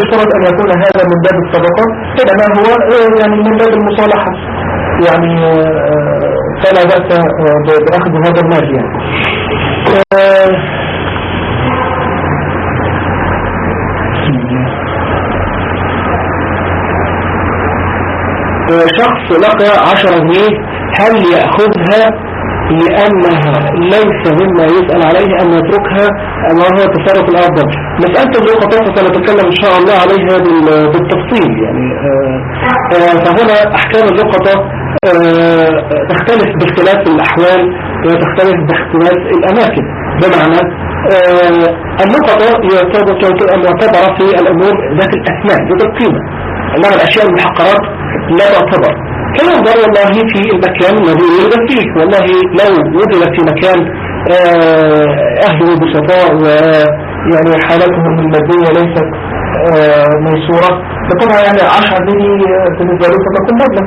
يفترض أن يكون هذا من باب الصدقة إنما هو يعني من باب المصالحة. يعني فلا بأس بأخذ هذا المال يعني. شخص لقى عشرة جنيه هل يأخذها؟ لأنها ليس مما يسأل عليه أن يتركها ما هو التصرف الأفضل مسألة اللقطات سنتكلم إن شاء الله عليها بالتفصيل يعني فهنا أحكام اللقطة تختلف باختلاف الأحوال وتختلف باختلاف الأماكن بمعنى اللقطة يعتبر في الأمور ذات الأثمان ذات القيمة. إنما الأشياء المحقرات لا تعتبر. فينظر والله في المكان الذي يوجد فيه. والله لو وجد في مكان آه، أهله بسطاء ويعني حالتهم المادية ليست آه، ميسورة فطبعا يعني عشر مني بالنسبة له ستكون مبلغ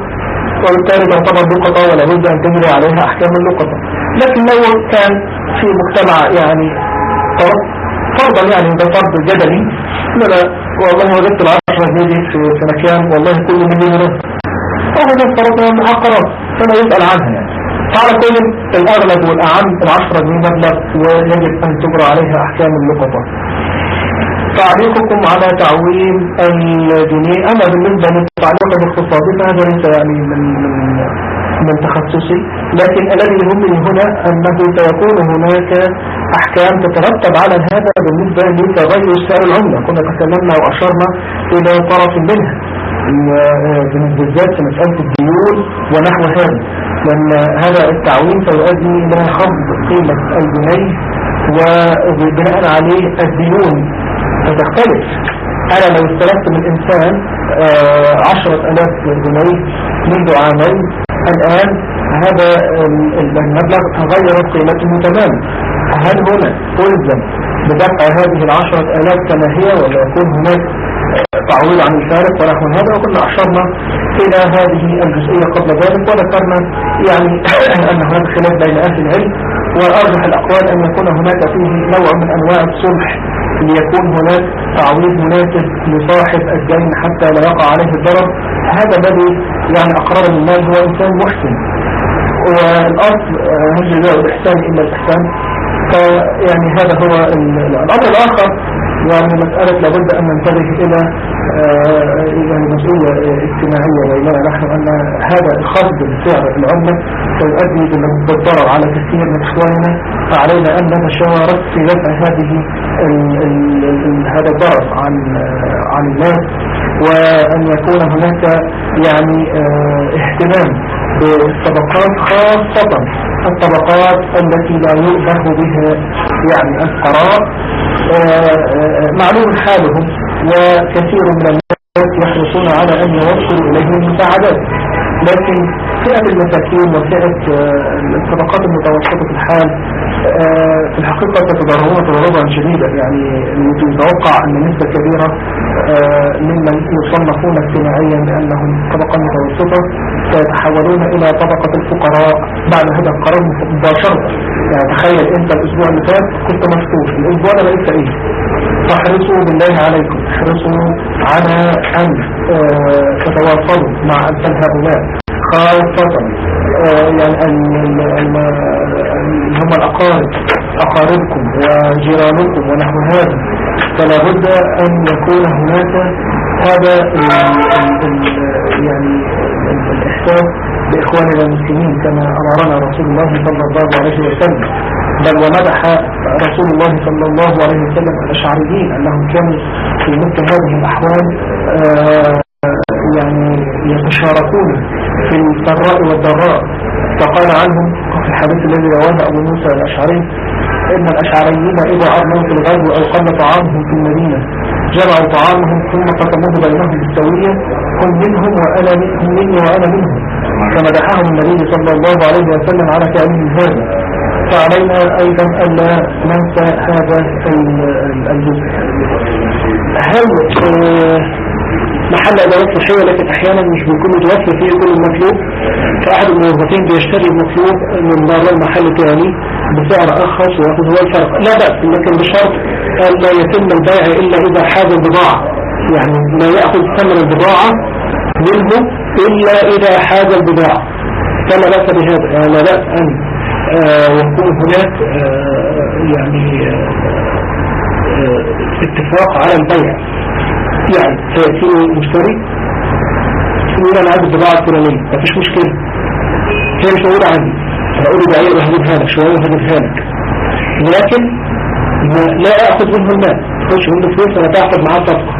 وبالتالي تعتبر لقطة ولا بد أن تجري عليها أحكام اللقطة لكن لو كان في مجتمع يعني فرضا يعني ده فرض جدلي لا والله وجدت العشرة جنيه في مكان والله كل مليون فهذا فرضنا محقرات فلا يسأل عنها يعني. فعلى كل الأغلب والأعم العشرة جنيه مبلغ ويجب أن تجرى عليها أحكام اللقطة. تعليقكم على تعويم الجنيه أما بالنسبة للتعليق باختصاصي فهذا ليس يعني من من من تخصصي لكن الذي يهمني هنا أنه سيكون هناك أحكام تترتب على هذا بالنسبة لتغير سعر العملة. كنا تكلمنا وأشرنا إلى طرف منها. بالذات في مسألة الديون ونحو هذا لأن هذا التعويم سيؤدي إلى خفض قيمة الجنيه وبناء عليه الديون فتختلف أنا لو استلفت من إنسان آه، عشرة ألاف جنيه منذ عامين الآن هذا المبلغ تغيرت قيمته تماما. هل هنا ألزم بدفع هذه العشرة ألاف كما هي ولا يكون هناك تعويض عن الفارق ونحو هذا وكنا أشرنا إلى هذه الجزئية قبل ذلك وذكرنا يعني أن هناك خلاف بين أهل العلم وأرجح الأقوال أن يكون هناك فيه نوع من أنواع الصلح ليكون هناك تعويض مناسب لصاحب الدين حتى لا يقع عليه الضرر. هذا الذي يعني أقرار المال هو إنسان محسن والأصل هل جزاء الإحسان إلا الإحسان؟ فيعني هذا هو الأمر الآخر. يعني مسألة لابد أن ننتبه إلى آه، يعني مسؤولية اجتماعية بيننا نحن أن هذا الخفض بسعر العملة سيؤدي بالضرر على كثير من إخواننا فعلينا أن نتشارك في دفع هذه هذا الضرر عن عن الناس وأن يكون هناك يعني آه، اهتمام بالطبقات خاصة الطبقات التي لا يؤبه بها يعني القرار. معلوم حالهم وكثير من الناس يحرصون على أن يوصلوا إليهم المساعدات. لكن فئة المساكين وفئة آه، الطبقات المتوسطة الحال في الحقيقة تتضررون تضررا شديدا يعني يتوقع أن نسبة كبيرة ممن يصنفون اجتماعيا بأنهم طبقة متوسطة سيتحولون إلى طبقة الفقراء بعد هذا القرار مباشرة. يعني تخيل أنت الأسبوع اللي فات كنت مفتوح الأسبوع ده بقيت فقير فاحرصوا بالله عليكم احرصوا على أن آه، تتواصلوا مع أمثال هؤلاء خاصة آه، يعني هم الأقارب أقاربكم وجيرانكم ونحو هذا. فلا بد أن يكون هناك هذا يعني الإحساس بإخواننا المسلمين كما أمرنا رسول الله صلى الله عليه وسلم. بل ومدح رسول الله صلى الله عليه وسلم الأشعريين أنهم كانوا في مثل هذه الأحوال آه، يعني يتشاركون في السراء والضراء. فقال عنهم في الحديث الذي رواه أبو موسى الأشعري إن الأشعريين إذا أرموا في الغزو أو قل طعامهم في المدينة. جمعوا طعامهم ثم قسموه بينهم بالسوية هم منهم وأنا منهم مني وأنا منهم. فمدحهم النبي صلى الله عليه وسلم على فعلهم هذا. فعلينا أيضا ألا ننسى هذا الجزء هل آه، محل أدوات صحية لكن أحيانا مش بيكون متوفر فيه كل المطلوب. فأحد الموظفين بيشتري المطلوب من بره المحل الثاني بسعر أرخص ويأخذ هو الفرق. لا بأس لكن بشرط أن لا يتم البيع إلا إذا حاز البضاعة. يعني لا يأخذ ثمن البضاعة منه إلا إذا حاز البضاعة. فلا بأس بهذا يعني لا بأس أن آه، يكون هناك آه، يعني آه، اتفاق على البيع. يعني سيأتيني مشتري. يقول أنا عايز البضاعة الفلانية مفيش مشكلة. هي مش موجودة عندي. فأقول له بعير وهجيبها لك شوية وهجيبها لك لكن لا أخذ منه المال. تخش منه فلوس ولا تأخذ معاه صفقة.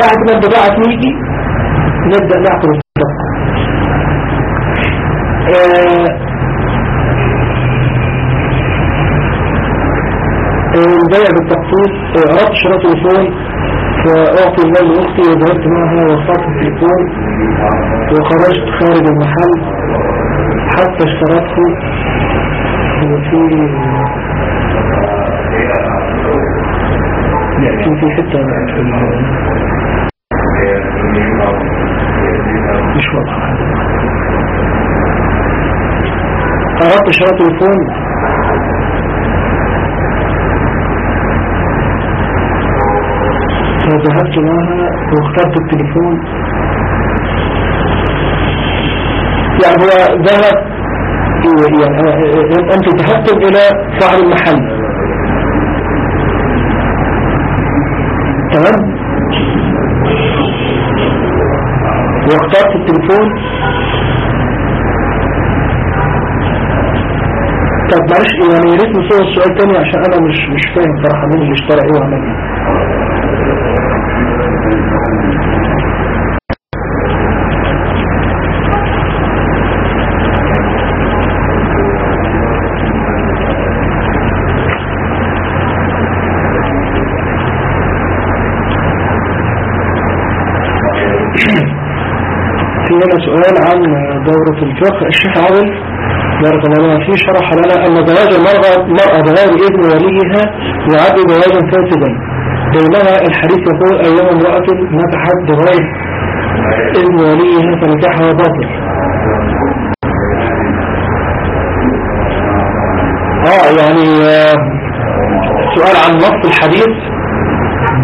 بعد ما البضاعة تيجي نبدأ نعقد الصفقة. البيع بالتقسيط أردت شراء تليفون فأعطي المال لأختي وذهبت معها وصلت التليفون وخرجت خارج المحل. حتى اشترته في يأتي في حتة. مش واضحة. أردت شراء تليفون. فذهبت معها واخترت التليفون. يعني هو ذهب يعني أنت ذهبتم إلى صاحب المحل. تمام؟ واخترت التليفون. طب معلش يعني يا ريت نصور السؤال تاني عشان أنا مش مش فاهم صراحة مين اللي اشترى إيه وعمل إيه. لنا سؤال عن دورة الفقه. الشيخ عاول بارك الله فيه شرح لنا أن زواج المرأة مرأة بغير إذن وليها يعد زواجا فاسدا بينما الحديث يقول أيام امرأة نكحت بغير إذن وليها فنكحها باطل. آه يعني آه، سؤال عن نص الحديث.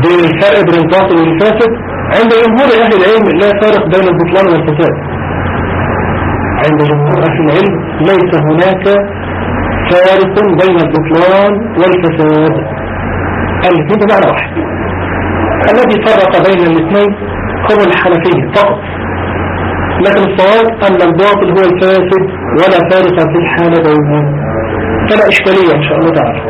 بين الفرق بين الباطل والفاسد عند جمهور أهل العلم لا فارق بين البطلان والفساد. عند جمهور أهل العلم ليس هناك فارق بين البطلان والفساد. الاثنين بمعنى واحد. الذي فرق بين الاثنين هو الحنفية فقط. لكن الصواب أن الباطل هو الفاسد ولا فارق في الحالة بينهم فلا إشكالية إن شاء الله تعالى.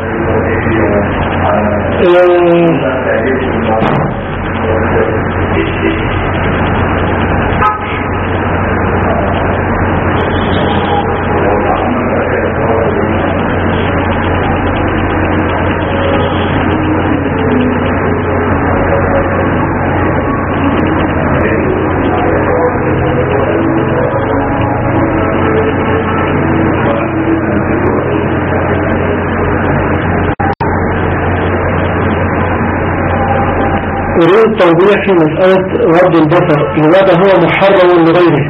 أريد توضيح في مسألة رد البصر لماذا هو محرم لغيره؟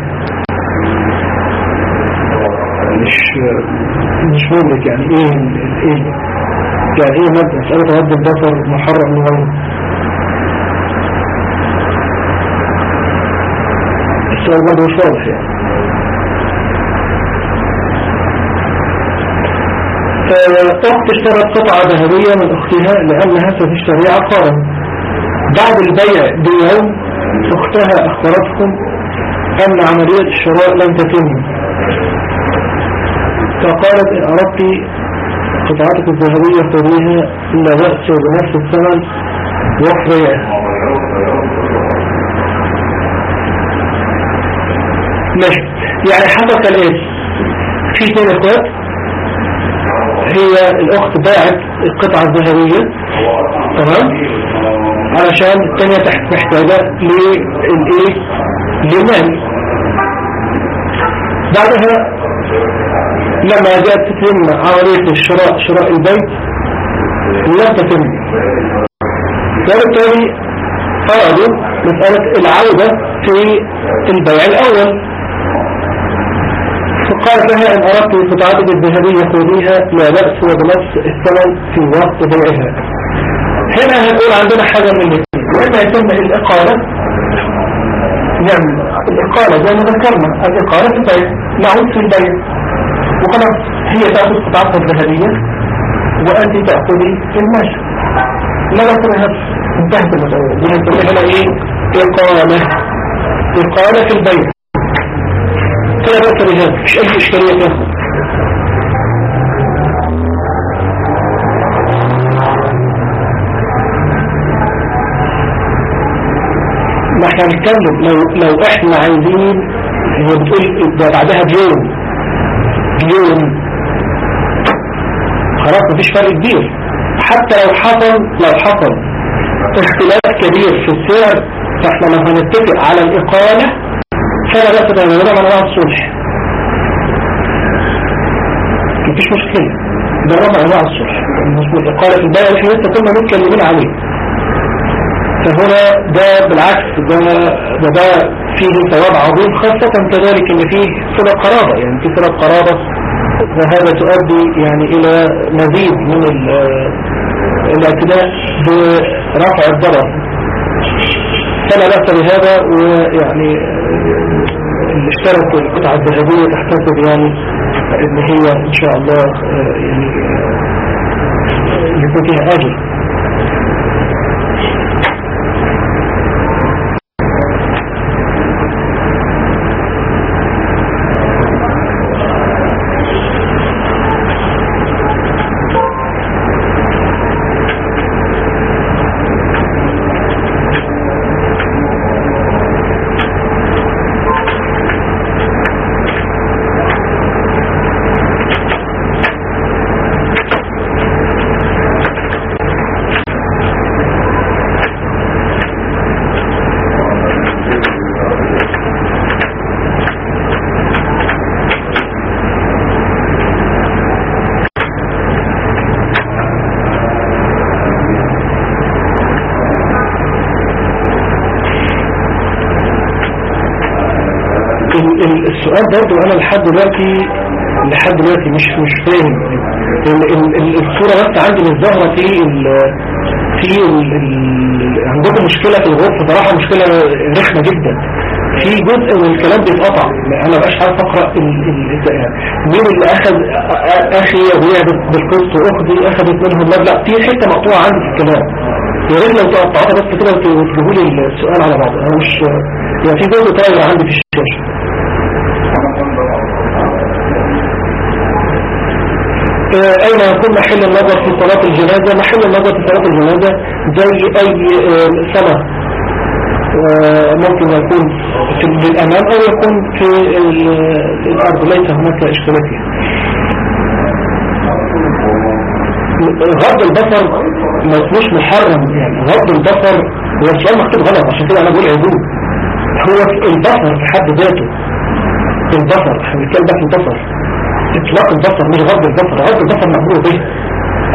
مش مش مدرك يعني إيه إيه يعني إيه مسألة رد البصر محرم لغيره؟ السؤال برضه مش واضح يعني. أخت اشترت قطعة ذهبية من أختها لأنها ستشتري عقارا بعد البيع بيوم أختها اخبرتكم أن عملية الشراء لم تتم. فقالت إن أردت قطعتك الذهبية خذيها إلا بأس بنفس الثمن وفريعها ماشي. يعني حصل كالآتي في اثنين إخوات هي الأخت باعت القطعة الذهبية. تمام؟ علشان الثانية محتاجة للإيه للمال بعدها لما جاءت تتم عملية الشراء شراء البيت لم تتم. وبالتالي أرادوا مسألة العودة في البيع الأول. فقال لها إن أردت قطعتك الذهبية خذيها لا بأس وبنفس الثمن في وقت بيعها. هنا هنقول عندنا حاجة من الاثنين وإما يتم الإقالة. يعني الإقالة زي ما ذكرنا. الإقالة في البيع نعود في البيع وخلاص هي تأخذ قطعتها الذهبية وأنت تأخذي الماشي لا نفس انتهت المسألة دي هنسميها هنا إيه؟ إقالة. إقالة في البيع فلا بأس بهذا. مش أي إشكالية فيها ما إحنا هنتكلم لو لو إحنا عايزين هي بتقول ده بعدها بيوم. بيوم. خلاص مفيش فرق كبير. حتى لو حصل لو حصل اختلاف كبير في السعر فإحنا لو هنتفق على الإقالة فلا بأس بيننا من انواع الصلح مفيش مشكلة. ده ربع انواع الصلح الإقالة في البيع إحنا لسه كنا متكلمين عليه. فهنا ده بالعكس ده ده, فيه ثواب عظيم خاصة كذلك إن فيه صلة قرابة. يعني في صلة قرابة وهذا تؤدي يعني إلى مزيد من الاعتداء برفع الضرر. فلا بأس بهذا ويعني اللي اشترت القطعة الذهبية تحتسب يعني ان هي إن شاء الله يعني يكون فيها أجل السؤال برضو أنا لحد دلوقتي لحد دلوقتي مش مش فاهم. الصورة بس عندي مش ظاهرة في ال في عندكم مشكلة في الغرفة؟ صراحة مشكلة رخمة جدا. في جزء من الكلام بيتقطع. أنا بقاش عارف أقرأ مين اللي اخذ أخي أبويا بالقسط وأختي أخذت منهم مبلغ. في حتة مقطوعة عندي في الكلام. يا ريت لو تقطعتها بس كده وتجيبوا لي السؤال على بعض أنا مش يعني في جزء طاير عندي في الشاشة. أين يكون محل النظر في صلاة الجنازة؟ محل النظر في صلاة الجنازة زي أي سنة آه، ممكن يكون في الأمام أو يكون في الأرض. ليس هناك إشكالات غض البصر يكونش محرم يعني. غض البصر هو السؤال مكتوب غلط عشان كده أنا بقول عدول. هو البصر في حد ذاته. البصر إحنا بنتكلم ده في البصر. اطلاق البصر مش غض البصر غض البصر مأمور به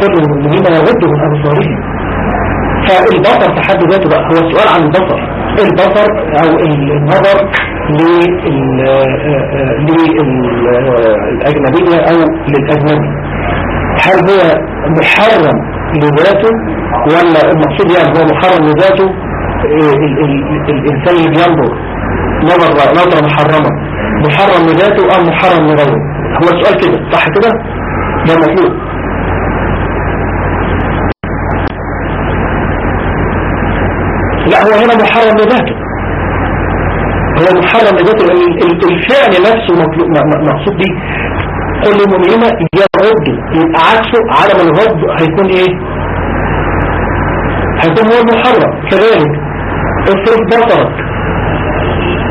كل المؤمنين يغضوا من أبصارهم. فالبصر في حد ذاته بقى هو السؤال عن البصر. البصر أو النظر للأجنبية أو للأجنبي. هل هو محرم لذاته ولا المقصود يعني هو محرم لذاته؟ الإنسان اللي بينظر نظر نظرة محرمة. محرم لذاته أم محرم لغيره؟ هو السؤال كده صح كده؟ ده مطلوب لا هو هنا محرم لذاته. هو محرم لذاته الفعل نفسه مقصود بيه. كل المؤمنين يغضوا يبقى عكسه عدم الغض هيكون إيه؟ هيكون هو المحرم. كذلك اصرف بصرك.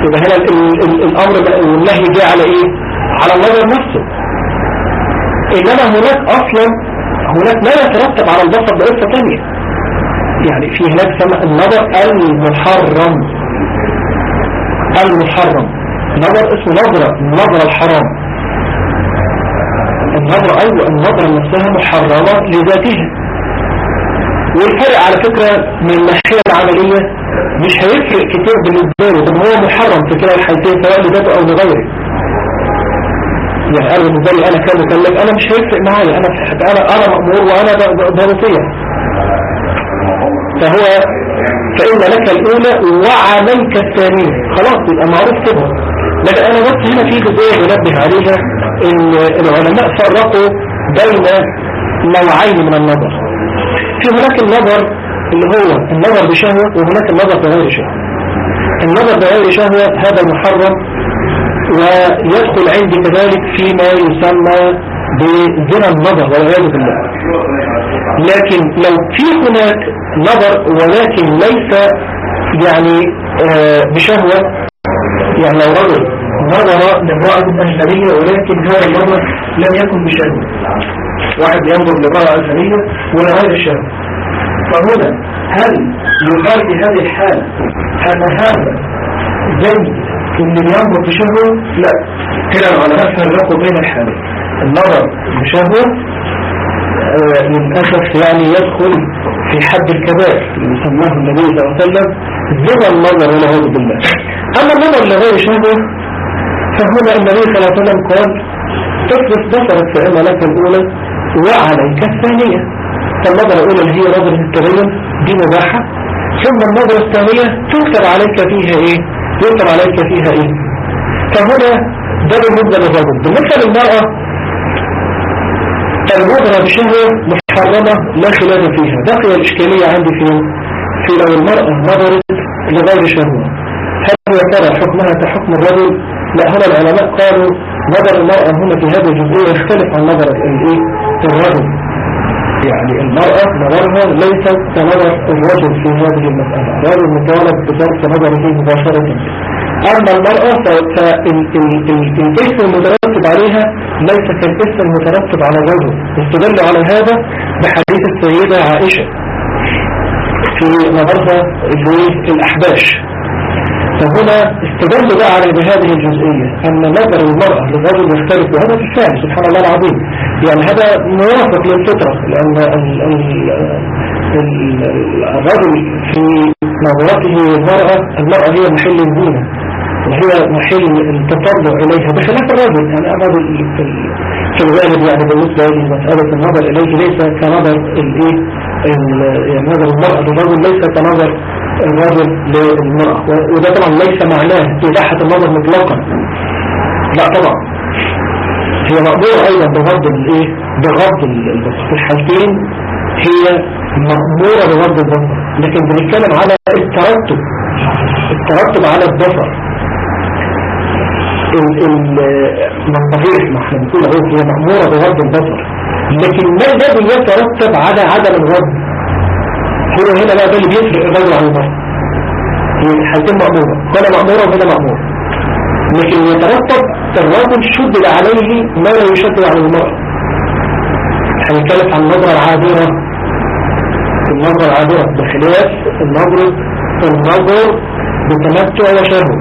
يبقى هنا الأمر والنهي جاء على إيه؟ على النظر نفسه إنما هناك أصلا هناك ما يترتب على البصر بقصة تانية يعني في هناك سمع النظر المحرم. المحرم. نظر اسمه نظرة النظرة الحرام. النظرة أيوة النظرة نفسها محرمة لذاتها. والفرق على فكرة من الناحية العملية مش هيفرق كتير بالنسبة له هو محرم في كلا الحالتين سواء لذاته أو لغيره. يعني أنا بالنسبة لي أنا كمكلف أنا مش هيفرق معايا أنا أنا أنا مأمور وأنا وصيه فهو فإن لك الأولى وعليك الثانية. خلاص يبقى معروف كده. لكن أنا بس هنا في جزئية بنبه عليها إن العلماء فرقوا بين نوعين من النظر. في هناك النظر اللي هو النظر بشهوة وهناك النظر بغير شهوة. النظر بغير شهوة هذا محرم ويدخل عندي كذلك فيما يسمى بزنا النظر والعياذ بالله. لكن لو في هناك نظر ولكن ليس يعني آه بشهوة يعني لو رجل نظر لامرأة أجنبية ولكن هذا النظر لم يكن بشهوة. واحد ينظر لامرأة أجنبية ولا غير الشهوة فهنا هل يقال في هذه الحالة أن هذا زي بينظر بشهوة لا. كده العلماء فرقوا بين الحالين النظر بشهوة للأسف يعني يدخل في حد الكبائر اللي سماه النبي صلى الله عليه وسلم. زنا النظر والعياذ بالله. أما النظر لغير شهوة فهنا النبي صلى الله عليه وسلم قال تصرف بصرك فإن لك الأولى وعليك الثانية. فالنظرة الأولى اللي هي نظرة التبين دي مباحة. ثم النظرة الثانية تكتب عليك فيها إيه؟ يكتب عليك فيها إيه؟ فهنا ده بالنسبة للرجل. بالنسبة للمرأة النظرة بشهوة محرمة لا خلاف فيها. بقي الإشكالية عندي في في لو المرأة نظرت لغير شهوة هل يا ترى حكمها كحكم الرجل؟ لا هنا العلماء قالوا نظر المرأة هنا في هذه الجزئية يختلف عن نظر الإيه؟ الرجل. يعني المرأة نظرها ليس كنظر الرجل في هذه المسألة. الرجل مطالب بصرف نظره مباشرة. أما المرأة فالاسم المترتب عليها ليس كالاسم المترتب على الرجل. استدلوا على هذا بحديث السيدة عائشة في نظرها الأحباش فهنا استدلوا بقى على بهذه الجزئية أن نظر المرأة للرجل يختلف وهذا في الفعل سبحان الله العظيم. يعني هذا موافق للفطرة لأن الرجل في نظرته للمرأة المرأة هي محل الزينة وهي محل التطلع إليها. بخلاف الرجل يعني الرجل في الغالب يعني بالنسبة لمسألة النظر إليه ليس كنظر الإيه يعني نظر المرأة للرجل ليس كنظر الرجل للمرأة. وده طبعا ليس معناه إباحة النظر مطلقا. لا طبعا. هي مقدورة أيضا بغض الإيه بغض البصر في الحالتين. هي مأمورة بغض البصر لكن بنتكلم على الترتب. الترتب على البصر من صحيح ما إحنا بنقول اهو هي مأمورة بغض البصر لكن ما الذي يترتب على عدم الغض هو هنا بقى ده اللي بيفرق الرجل عن المرأة مأمورة هنا مأمورة وهنا مأمورة لكن يترتب الرجل شدد عليه ما لا يشدد على المرأة هنتكلم عن النظرة العابرة النظرة العابرة بخلاف النظر النظر بتمتع وشهوة.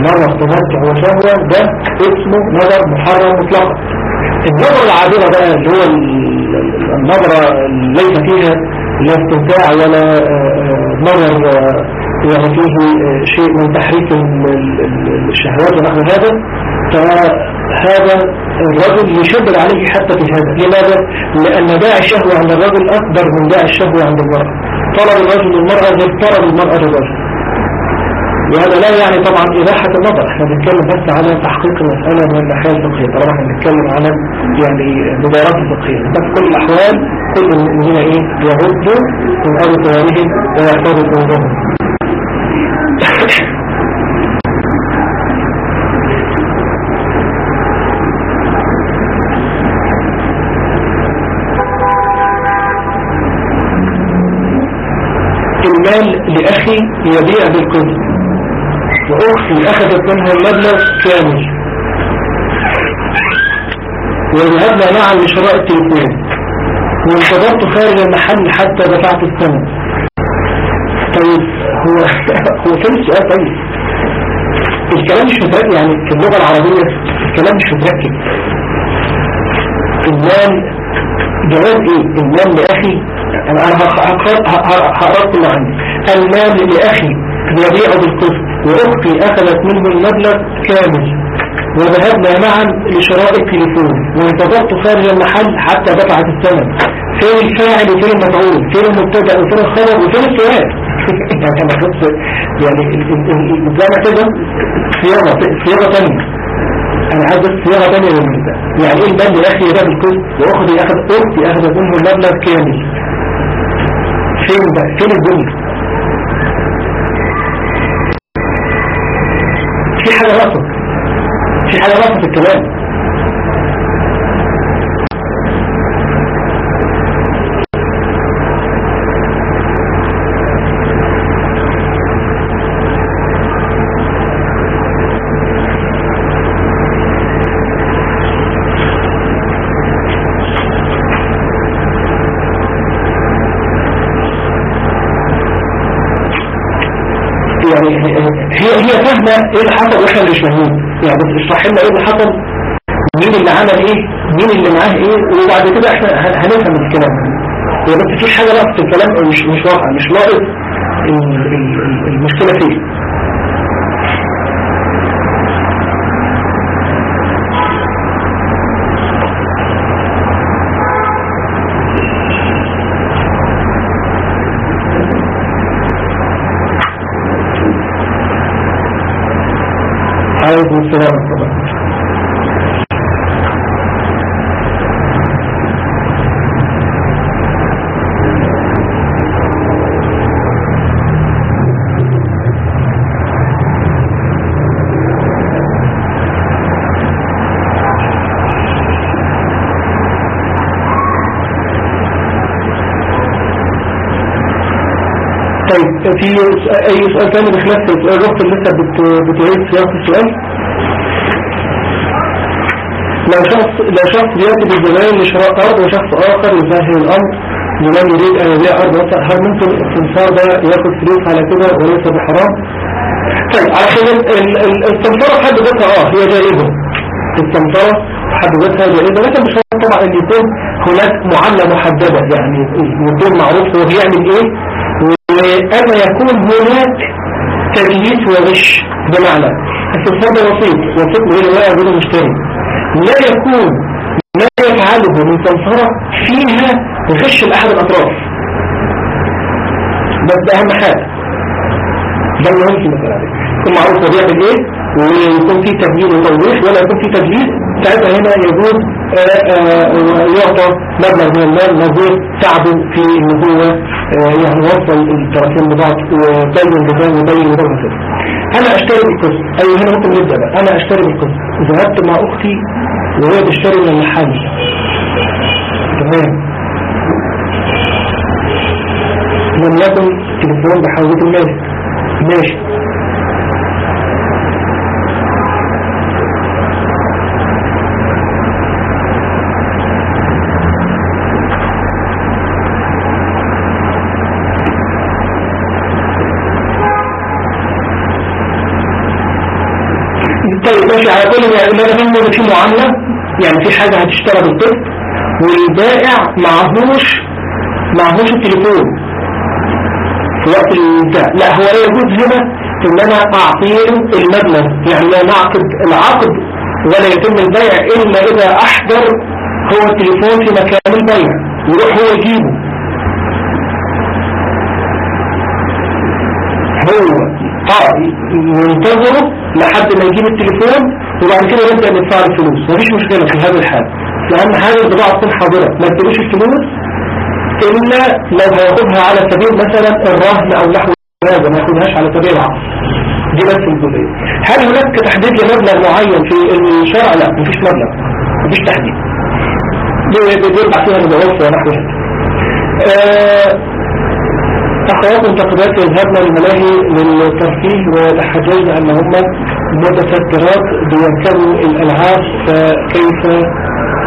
نظر تمتع وشهوة ده اسمه نظر محرم مطلقا. النظرة العابرة بقى اللي هو النظرة ليس فيها لا استمتاع ولا نظر يعني فيه شيء من تحريك الشهوات ونحو هذا. فهذا الرجل يشدد عليه حتى في هذا. لماذا؟ لأن داعي الشهوة عند الرجل أكبر من داعي الشهوة عند المرأة. طلب الرجل للمرأة غير طلب المرأة للرجل. وهذا لا يعني طبعا إباحة النظر. إحنا بنتكلم بس على تحقيق المسألة من الناحية الفقهية طبعا إحنا بنتكلم على يعني مباراة الفقهية بس كل الأحوال كل المؤمنين إيه؟ يغضوا من أبصارهم ويحفظوا فوزهم المال لأخي يبيع بالقدر وأختي أخذت منها المبلغ كامل. وذهبنا معا لشراء التليفون. وانتظرت خارج المحل حتى دفعت الثمن طيب هو هو فين السؤال طيب. الكلام مش متركب يعني في اللغة العربية الكلام مش متركب. المال جواب إيه؟ المال لأخي أنا هقرأ كل عندي. المال لأخي يبيع بالقسط وأختي أخذت منه المبلغ كامل. وذهبنا معا لشراء التليفون. وانتظرت خارج المحل حتى دفعت الثمن فين الفاعل وفين المفعول فين المبتدأ وفين الخبر وفين السؤال يعني بص يعني الجامع كده صياغة صياغة ثانية أنا عايز صياغة ثانية ده يعني إيه البند أخي؟ ده بالكل واخد اخد أختي اخد منه المبلغ كامل. فين ده؟ فين الجملة؟ في حاجة ناقصه في حاجة ناقصه في الكلام. فاهمة إيه اللي حصل؟ وإحنا مش فاهمين يعني بس اشرح لنا إيه اللي حصل. مين اللي عمل إيه؟ مين اللي معاه إيه؟ وبعد كده إحنا هنفهم الكلام. هي بس في حاجة ناقص في الكلام مش مش واقع مش ناقص المشكلة فيه. ورحمة طيب في أي سؤال ثاني بخلاف الوقت اللي انت بتعيد سياق السؤال؟ لو شخص لو شخص بيأتي بالزبائن لشراء أرض وشخص آخر يسهل الأمر لمن يريد أن يبيع أرض. مثلا هل ممكن السمسار ده ياخد فلوس على كده وليس بحرام؟ طيب عشان السمسارة بحد ذاتها آه هي جائزة السمسارة بحد ذاتها جائزة لكن مش طبعا إن يكون هناك معاملة محددة يعني يكون معروف هو بيعمل إيه. وأما يكون هناك تدليس وغش بمعنى السمسار ده وسيط وسيط بين الواقع وبين المشتري لا يكون ما يفعله من سمسرة فيها غش لأحد الأطراف. بس ده أهم حاجة. ده المهم في المسألة دي. يكون معروف هو بيعمل إيه ويكون في تبيين وتوضيح ولا يكون في تبيين؟ ساعتها هنا يجوز آه، آه، يعطى مبلغ من المال نظير تعبه في ان هو آه، يعني وصل الطرفين ببعض وبين بذان وبين وبين أنا أشتري بالقسط. أيوه هنا ممكن نبدا بقى أنا أشتري بالقسط. ذهبت مع أختي وهي بتشتري من المحل تمام. لم يكن تليفون بحوزة المال. ماشي. طيب ماشي على كل ما أنا منه في معاملة يعني في حاجة هتشترى بالطب والبائع معهوش معهوش التليفون في وقت البيع لا هو لا يجوز هنا إن أنا أعطيه المبلغ يعني لا نعقد العقد ولا يتم البيع إلا إذا أحضر هو التليفون في مكان البيع يروح هو يجيبه. هو آه لحد ما يجيب التليفون وبعد كده نبدأ ندفع الفلوس. مفيش مشكلة في هذا الحال. لأن هذه البضاعة تكون حاضرة. ما تدوش الفلوس إلا لو هياخدها على سبيل مثلا الرهن أو نحو هذا ما ياخدهاش على سبيل العقد دي بس الجزئية. هل هناك تحديد لمبلغ معين في الشرع لا مفيش مبلغ. مفيش تحديد. بيرجع فيها متوفى ونحو هذا. آه أخوات منتقدات يذهبن الملاهي للترفيه ويتحججن أن هم متفكرات بيركبوا الألعاب فكيف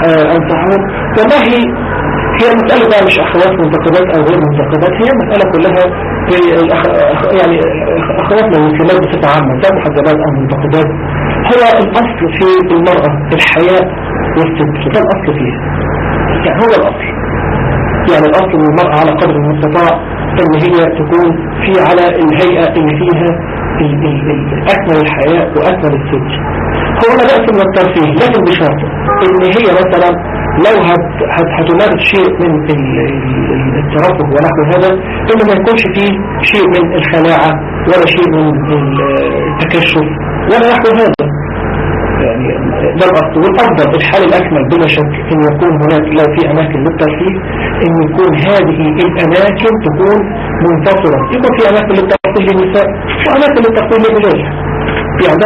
آه، أنصحهم؟ والله هي مسألة بقى مش أخوات منتقدات أو غير منتقدات هي مسألة كلها يعني أخواتنا والكلاب بصفة عامة سواء محجبات أو منتقدات. هو الأصل في المرأة الحياة والستر ده الأصل فيها. يعني هو الأصل. يعني الأصل للمرأة على قدر المستطاع إن هي تكون في على الهيئة اللي فيها أكمل الحياة وأكمل السجن هو لا بأس من الترفيه لكن بشرط إن هي مثلا لو هتمارس شيء من الترفه ونحو هذا إنه ما يكونش فيه شيء من الخلاعة ولا شيء من التكشف ولا نحو هذا. يعني ده الأصل والأفضل الحال الأكمل بلا شك أن يكون هناك لو في أماكن للترفيه أن يكون هذه الأماكن تكون منتصرة يكون في أماكن للترفيه للنساء وأماكن للترفيه للرجال. يعني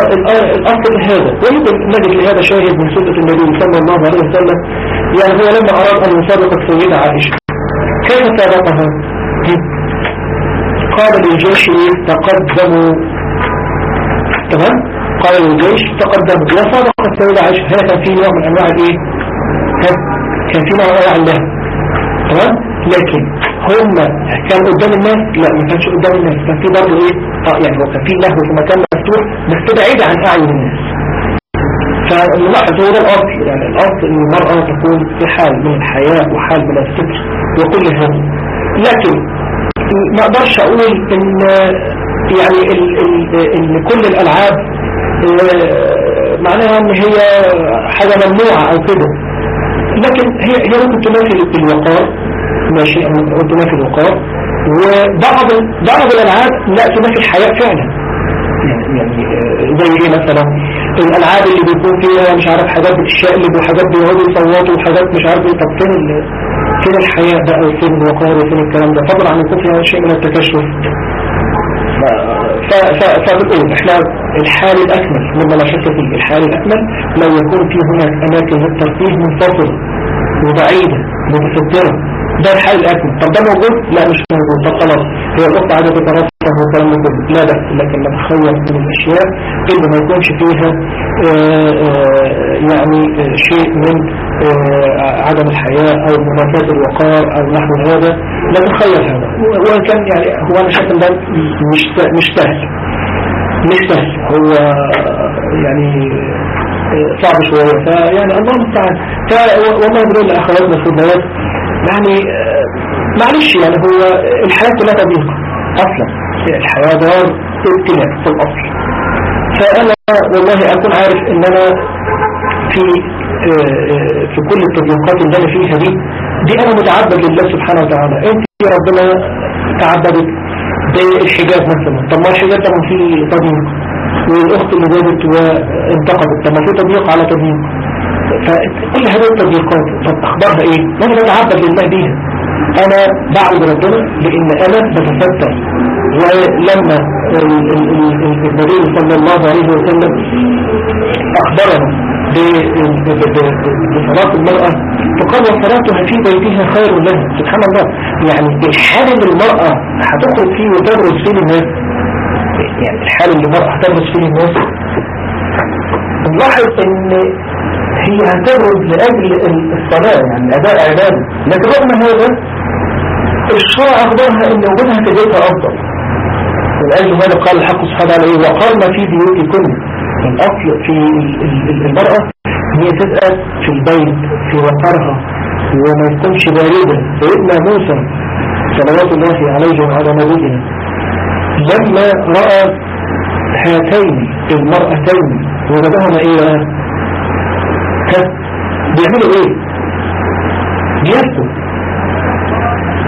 الأصل هذا. ويمكن نجد لهذا شاهد من سنة النبي صلى الله عليه وسلم. يعني هو لما أراد أن يسابق السيدة عائشة كيف سابقها قال للجيش تقدموا. تمام؟ قال للجيش تقدموا وسابق السيدة عائشة هنا كان في نوع من أنواع الإيه؟ كان في نوع من أنواع الله. تمام؟ لكن هم كان قدام الناس لا ما كانش قدام الناس. كان في برضه إيه؟ آه يعني هو كان في لهو في مكان مفتوح بس بعيد عن أعين الناس. فنلاحظ هو ده الأصل. يعني الأصل إن المرأة تكون في حال من الحياة وحال من الستر وكل هذا. لكن ما أقدرش أقول ان يعني إن كل الألعاب آه، معناها إن هي حاجة ممنوعة أو كده. لكن هي هي ممكن تماثل الوقار. ماشي ربنا في الوقار. وبعض بعض الألعاب لا تمثل الحياة فعلا. يعني, يعني زي إيه مثلا؟ الألعاب اللي بيكون فيها مش عارف حاجات بتشقلب وحاجات بيقعدوا يصوتوا وحاجات مش عارف إيه. طب فين فين الحياة بقى؟ وفين الوقار؟ وفين الكلام ده؟ فضلا عن يكون فيها شيء من التكشف. فبنقول إحنا الحال الأكمل مما لا شك فيه الحال الأكمل لو يكون في هناك أماكن للترفيه منفصلة وبعيدة متسترة. ده الحل الأكمل. طب ده موجود؟ لا مش موجود. طب خلاص. هي القطة عادة تترفه وكلام كله. لا بأس لكن نتخيل من الأشياء اللي ما يكونش فيها آآ آه، آآ آه، يعني آه، شيء من عدم الحياة أو منافاة الوقار أو نحو هذا. نتخيل هذا. وإن كان يعني هو أنا شايف ده مش مش سهل. مش سهل هو يعني صعب شوية. فيعني الله المستعان. والله بقول لأخواتنا الفضلات يعني آه، معلش يعني هو الحياة كلها تضييق أصلا. الحياة دار ابتلاء في الأصل. فأنا والله أكون عارف إن أنا في آه، في كل التضييقات اللي أنا فيها دي دي أنا متعبد لله سبحانه وتعالى. أنت ربنا تعبدت بالحجاب مثلا طب ما الحجاب طبعا فيه تضييق. والأخت اللي جابت وانتقدت. طب ما في تضييق على تضييق. فكل هذه التضييقات طب أخبارها إيه؟ أنا بتعبد لله بيها. أنا بعبد ربنا لأن أنا بتفتح ولما النبي صلى الله عليه وسلم أخبرنا بصلاة المرأة فقال وصلاتها في بيتها خير لها سبحان الله. يعني الحال اللي المرأة هتخرج فيه وتدرس فيه الناس يعني الحال اللي المرأة هتدرس فيه الناس. نلاحظ إن هي هتبرز لأجل الصلاة يعني أداء عبادة لكن رغم هذا الشرع أخبرها أن وجودها في بيتها أفضل. ولأجل هذا قال الحق سبحانه وتعالى وقرنا في بيوتكم الأصل في المرأة هي تبقى في البيت في وقرها وما يكونش باردة سيدنا موسى صلوات الله عليه وعلى نبينا لما رأى هاتين المرأتين وجدهما إيه بيعملوا إيه؟ بيبكوا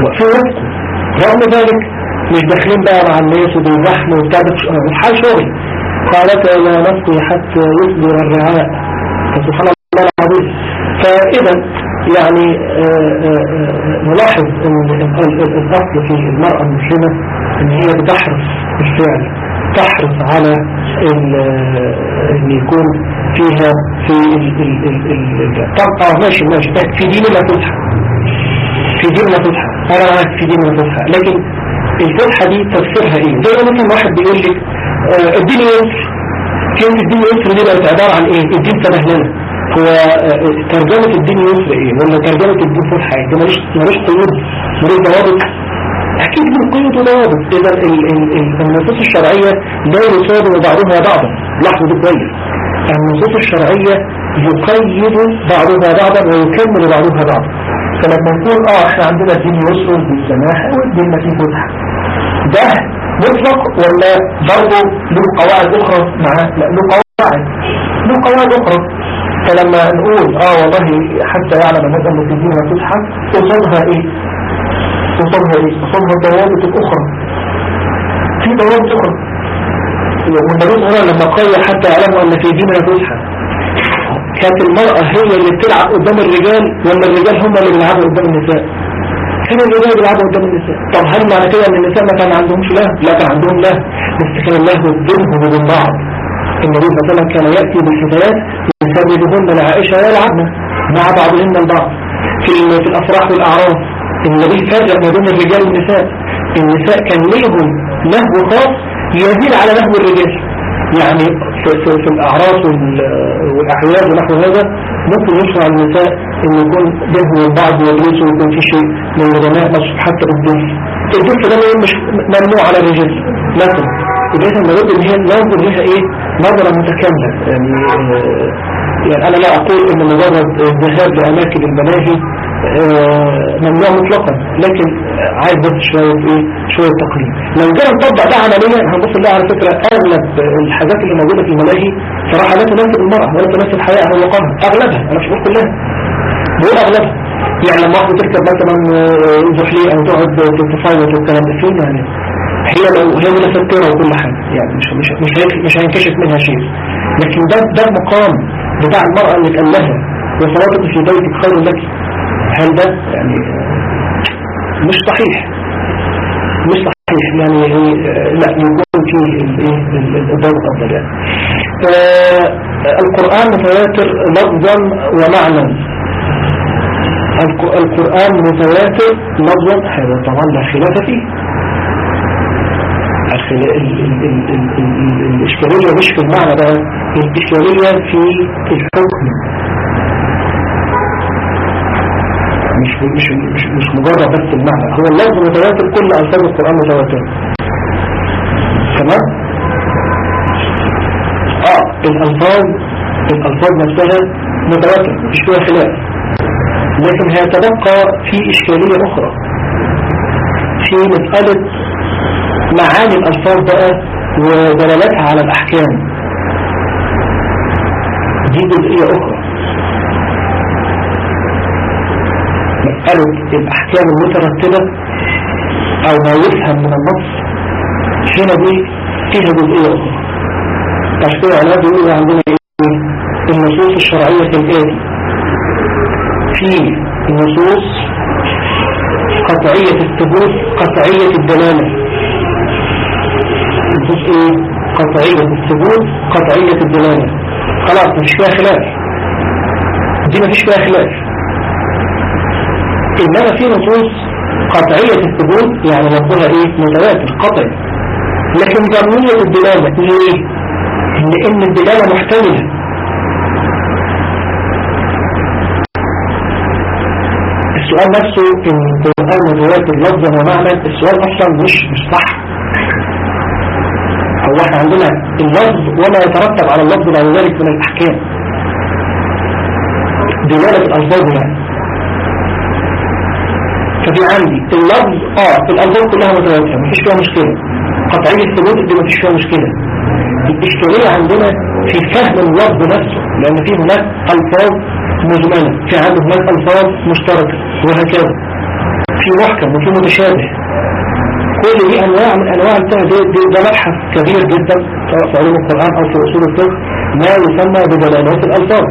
وقفوا يبكوا رغم ذلك مش داخلين بقى مع الناس وبالزحمة وبتاع ده حال شغل. قالت لا نسقي حتى يصدر الرعاء سبحان الله العظيم. فإذا يعني آه، آه، آه، نلاحظ الأصل في المرأة المسلمة إن هي بتحرص بالفعل تحرص على إن يكون فيها في طبعا ماشي ماشي. في دين لا تضحى. في دين لا تضحى. أنا معاك في دين لا تضحى. لكن الفتحة دي تفسيرها إيه؟ زي مثلا واحد بيقول لك الدين يسر كلمة الدين يسر دي بقت عبارة عن إيه؟ الدين سهل هو آه، ترجمة الدين يسر إيه؟ ولا ترجمة الدين فتحة إيه؟ ده ملوش قيود ملوش ضوابط. أكيد من قيد وضوابط. إذا النصوص الشرعية لا يصادم بعضها بعضا. لاحظوا ده كويس. النصوص الشرعية يقيد بعضها بعضا ويكمل بعضها بعضا. فلما نقول آه إحنا عندنا الدين يسر بالسماح والدين ما فيه فتح ده مطلق ولا برضه له قواعد أخرى؟ معاه لا له قواعد. له قواعد أخرى. فلما نقول آه والله حتى يعلم الناس أن في فسحة قصادها إيه؟ قصادها إيه؟ قصادها ضوابط أخرى. في ضوابط أخرى. والنبي وسلم لما قال حتى يعلموا أن في ديننا فسحة كانت المرأة هي اللي بتلعب قدام الرجال ولا الرجال هم اللي بيلعبوا قدام النساء؟ كان الرجال بيلعبوا قدام النساء طب هل معنى كده إن النساء ما كان عندهمش له؟ لا كان عندهم له. بس كان الله بينهم وبين بعض النبي صلى الله عليه وسلم كان يأتي بالفتيات يسببهن لعائشة ويلعبن مع بعضهن البعض. في في الأفراح والأعراض النبي فرق ما بين الرجال والنساء. النساء كان لهم لهو خاص يزيد على لهو الرجال. يعني في, الأعراض والأحياد ونحو هذا ممكن يشرع النساء أن يكون بينهم البعض ويجلسوا ويكون في شيء من الغناء حتى الدف الدف ده مش ممنوع على الرجال لكن إذا لابد ان هي ننظر لها إيه؟ نظرة متكاملة. يعني يعني أنا لا أقول إن مجرد الذهاب لأماكن الملاهي ممنوع مطلقا لكن عايز بس شوية إيه؟ شوية تقليد لو جينا نطبق ده عمليا هنبص نلاقي على فكرة أغلب الحاجات اللي موجودة في الملاهي صراحة لا تناسب المرأة ولا تناسب الحياة أو الوقامة أغلبها. أنا مش بقول كلها. بقول أغلبها. يعني لما واحدة تركب مثلا زحلية أو تقعد تتصوت والكلام ده فين يعني. هي لو هي متسترة وكل حاجة. يعني مش مش مش مش هينكشف منها شيء. لكن ده ده المقام بتاع المرأة اللي قال لها وصلاتك في بيتك خير لك. هل ده يعني مش صحيح؟ مش صحيح يعني لا يكون فيه الضوء أفضل يعني القرآن متواتر لفظا ومعنى القرآن متواتر لفظا هذا طبعا لا خلاف فيه. الإشكالية مش في المعنى ده الإشكالية في الحكم. مش مش مش, مش مجرد بس المعنى. هو اللفظ متواتر كل ألفاظ القرآن متواتر تمام؟ آه الألفاظ الألفاظ نفسها متواتر مش فيها خلاف. لكن هيتبقى في إشكالية أخرى. في مسألة معاني الألفاظ بقى ودلالتها على الأحكام. دي جزئية أخرى. مسألة الأحكام المترتبة أو ما يفهم من النص. هنا دي؟ فيها جزئية أخرى تشكيل على بيقولوا عندنا إيه؟ النصوص الشرعية الآتي في نصوص قطعية الثبوت قطعية الدلالة. نصوص إيه؟ قطعية الثبوت قطعية الدلالة. خلاص مفيش فيها خلاف. دي مفيش فيها خلاف. إنما في نصوص قطعية الثبوت يعني نقولها إيه؟ متواتر قطعي. لكن ضمنية الدلالة ليه لأن الدلالة محتملة. السؤال نفسه إن القرآن متواتر لفظا ومعنى السؤال أصلا مش مش صح. هو إحنا عندنا اللفظ وما يترتب على اللفظ بعد ذلك من الأحكام. دلالة الألفاظ يعني ففي عندي اللفظ آه الألفاظ كلها متواترة مفيش فيها مشكلة. قطعية الثبوت دي مفيش فيها مشكلة. الإشكالية عندنا في فهم اللفظ نفسه لأن في هناك ألفاظ مجملة في عنده هناك ألفاظ مشتركة وهكذا. في محكم وفي متشابه. كل دي أنواع من أنواع الفهم ده, مبحث كبير جدا سواء في علوم القرآن أو في أصول الفقه ما يسمى بدلالات الألفاظ.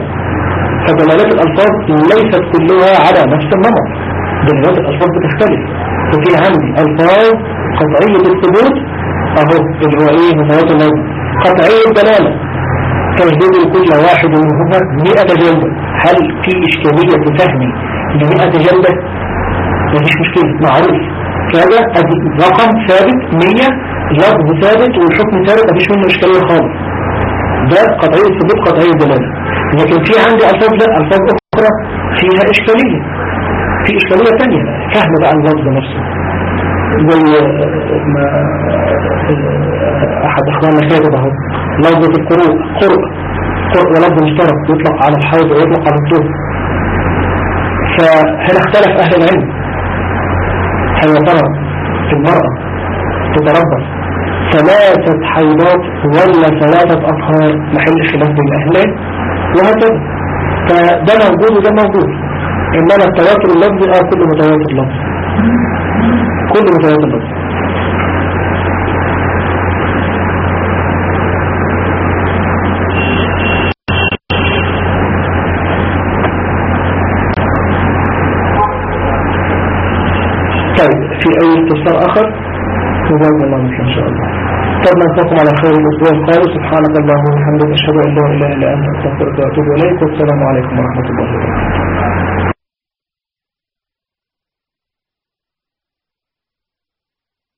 فدلالات الألفاظ ليست كلها على نفس النمط. دلالات الالفاظ بتختلف. وفي عندي الفاظ قطعية الثبوت أهو اللي هو إيه؟ متواتر اللفظ قطعية الدلالة. تجديد كل واحد منهما 100 جلدة. هل في إشكالية فهمي ل 100 جلدة؟ مفيش مشكلة. معروف. كذا رقم ثابت 100 لفظ ثابت والحكم ثابت مفيش منه إشكالية خالص. ده قطعية ثبوت قطعية دلاله لكن في عندي ألفاظ لا ألفاظ أخرى فيها إشكالية. في إشكالية ثانية فهم بقى اللفظ نفسه زي ما أحد إخواننا كاتب أهو. لفظه القروء قرء قرء ولفظ مشترك. يطلق على الحوض ويطلق على الطول فهنا اختلف أهل العلم. هل ترى المرأة تتربص ثلاثة حيضات ولا ثلاثة أطهار. محل خلاف بين وهكذا. فده موجود وده موجود. إنما التواتر اللفظي أو كل متواتر لفظي كل متواتر لفظي طيب في أي استفسار آخر؟ جزاكم الله إن شاء الله. طب نلقاكم على خير الأسبوع القادم. سبحانك اللهم وبحمدك أشهد أن لا إله إلا أنت أستغفرك وأتوب إليك. والسلام عليكم ورحمة الله وبركاته.